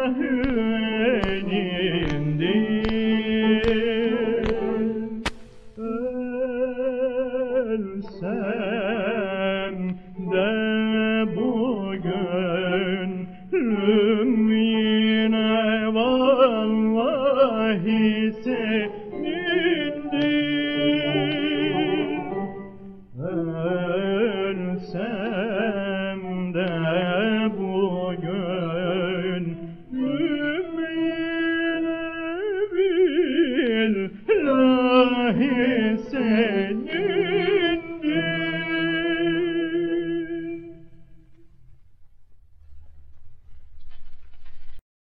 ahü